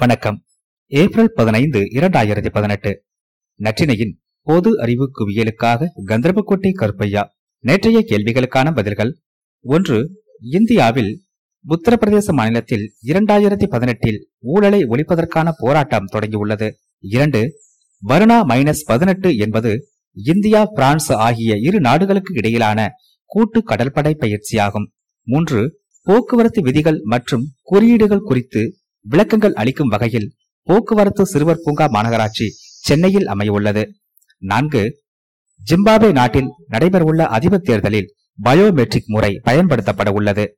வணக்கம். ஏப்ரல் பதினைந்து இரண்டாயிரத்தி பதினெட்டு. நற்றினையின் பொது அறிவு குவியலுக்காக கந்தர்போட்டை கருப்பையா நேற்றைய கேள்விகளுக்கான பதில்கள். ஒன்று இந்தியாவில் உத்தரப்பிரதேச மாநிலத்தில் இரண்டாயிரத்தி பதினெட்டில் ஊழலை ஒழிப்பதற்கான போராட்டம் தொடங்கியுள்ளது. இரண்டு வருணா மைனஸ் பதினெட்டு என்பது இந்தியா பிரான்ஸ் ஆகிய இரு நாடுகளுக்கு இடையிலான கூட்டு கடற்படை பயிற்சியாகும். மூன்று போக்குவரத்து விதிகள் மற்றும் குறியீடுகள் குறித்து விளக்கங்கள் அளிக்கும் வகையில் போக்குவரத்து சிறுவர் பூங்கா மாநகராட்சி சென்னையில் அமையவுள்ளது. நான்கு ஜிம்பாபே நாட்டில் நடைபெறவுள்ள அதிபர் தேர்தலில் பயோமெட்ரிக் முறை பயன்படுத்தப்பட உள்ளது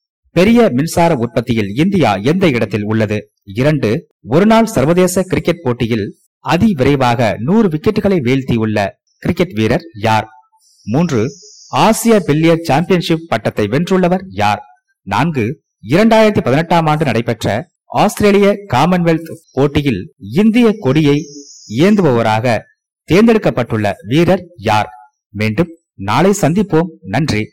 பெரிய மின்சார உற்பத்தியில் இந்தியா எந்த இடத்தில் உள்ளது? இரண்டு ஒருநாள் சர்வதேச கிரிக்கெட் போட்டியில் அதி விரைவாக நூறு விக்கெட்டுகளை வீழ்த்தியுள்ள கிரிக்கெட் வீரர் யார்? மூன்று ஆசிய பில்லியர் சாம்பியன்ஷிப் பட்டத்தை வென்றுள்ளவர் யார்? நான்கு இரண்டாயிரத்தி பதினெட்டாம் ஆண்டு நடைபெற்ற ஆஸ்திரேலிய காமன்வெல்த் போட்டியில் இந்திய கொடியை ஏந்துபவராக தேர்ந்தெடுக்கப்பட்டுள்ள வீரர் யார்? மீண்டும் நாளை சந்திப்போம். நன்றி.